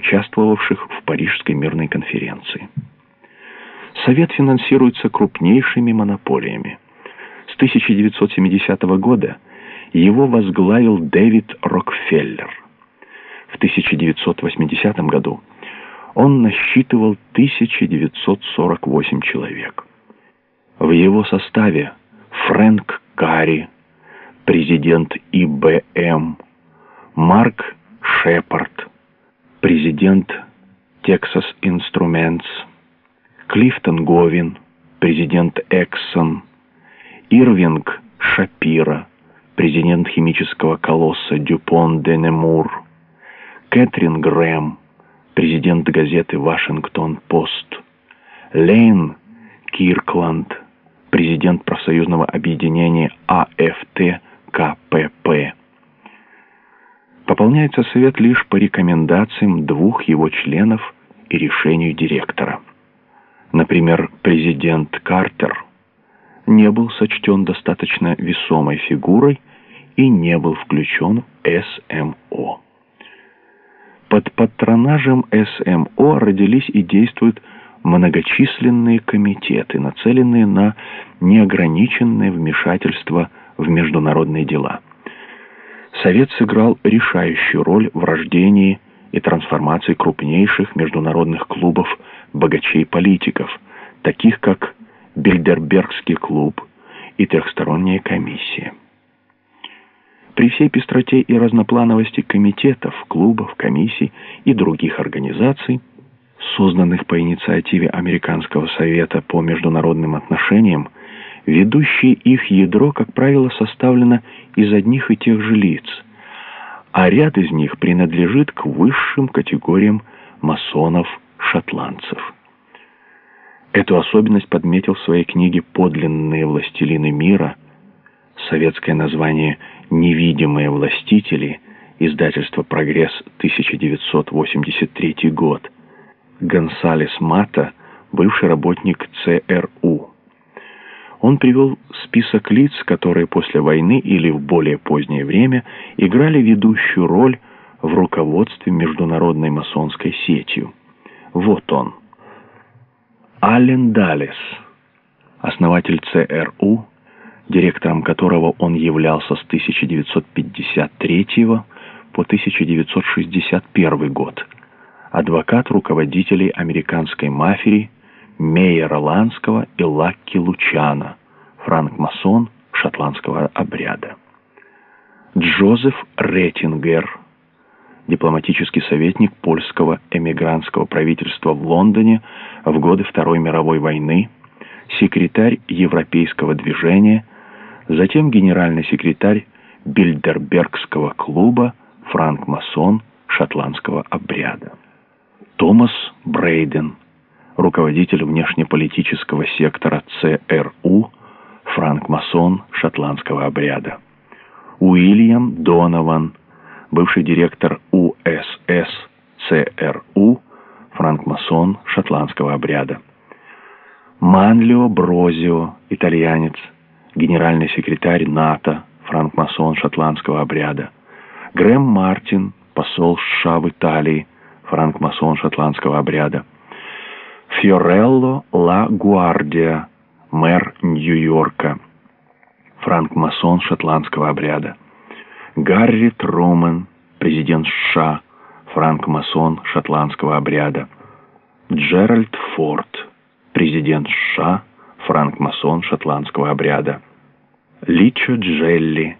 участвовавших в Парижской мирной конференции. Совет финансируется крупнейшими монополиями. С 1970 года его возглавил Дэвид Рокфеллер. В 1980 году он насчитывал 1948 человек. В его составе Фрэнк Карри, президент ИБМ, Марк Шепард, президент Texas Instruments, Клифтон Говин, президент Exxon, Ирвинг Шапира, президент химического колосса Дюпон де Немур, Кэтрин Грэм, президент газеты «Вашингтон-Пост», Лейн Киркланд, президент профсоюзного объединения АФТ КПП. Пополняется совет лишь по рекомендациям двух его членов и решению директора. Например, президент Картер не был сочтен достаточно весомой фигурой и не был включен СМО. Под патронажем СМО родились и действуют многочисленные комитеты, нацеленные на неограниченное вмешательство в международные дела. Совет сыграл решающую роль в рождении и трансформации крупнейших международных клубов богачей-политиков, таких как Бильдербергский клуб и Трехсторонняя комиссия. При всей пестроте и разноплановости комитетов, клубов, комиссий и других организаций, созданных по инициативе Американского совета по международным отношениям, ведущее их ядро, как правило, составлено из одних и тех же лиц, а ряд из них принадлежит к высшим категориям масонов-шотландцев. Эту особенность подметил в своей книге «Подлинные властелины мира», советское название «Невидимые властители», издательство «Прогресс», 1983 год, Гонсалес Мата, бывший работник ЦРУ. Он привел список лиц, которые после войны или в более позднее время играли ведущую роль в руководстве международной масонской сетью. Вот он. Аллен Даллес, основатель ЦРУ, директором которого он являлся с 1953 по 1961 год, адвокат руководителей американской мафии Мейера Ланского и Лакки Лучана, франк-масон шотландского обряда. Джозеф Реттингер, дипломатический советник польского эмигрантского правительства в Лондоне в годы Второй мировой войны, секретарь Европейского движения, затем генеральный секретарь Бильдербергского клуба, франк-масон шотландского обряда. Томас Брейден, руководитель внешнеполитического сектора ЦРУ, франк-масон шотландского обряда. Уильям Донован, бывший директор УСС ЦРУ, франк-масон шотландского обряда. Манлио Брозио, итальянец, генеральный секретарь НАТО, франк-масон шотландского обряда. Грэм Мартин, посол США в Италии, франк-масон шотландского обряда. Фьорелло Ла Гуардия, мэр Нью-Йорка, франк-масон шотландского обряда. Гарри Трумэн, президент США, франк-масон шотландского обряда. Джеральд Форд, президент США, франк-масон шотландского обряда. Личо Джелли,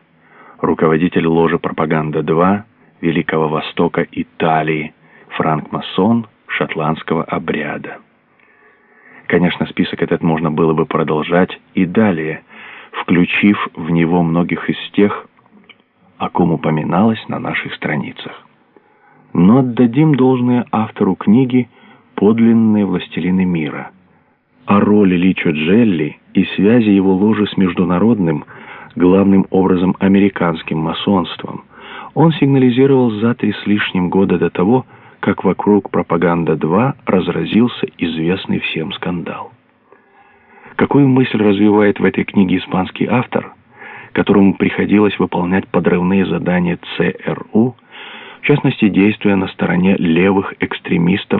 руководитель ложи «Пропаганда-2» Великого Востока Италии, франк-масон шотландского обряда. Конечно, список этот можно было бы продолжать и далее, включив в него многих из тех, о ком упоминалось на наших страницах. Но отдадим должное автору книги «Подлинные властелины мира», о роли Личо Джелли и связи его ложи с международным, главным образом американским масонством. Он сигнализировал за три с лишним года до того, как вокруг «Пропаганда-2» разразился известный всем скандал. Какую мысль развивает в этой книге испанский автор, которому приходилось выполнять подрывные задания ЦРУ, в частности, действуя на стороне левых экстремистов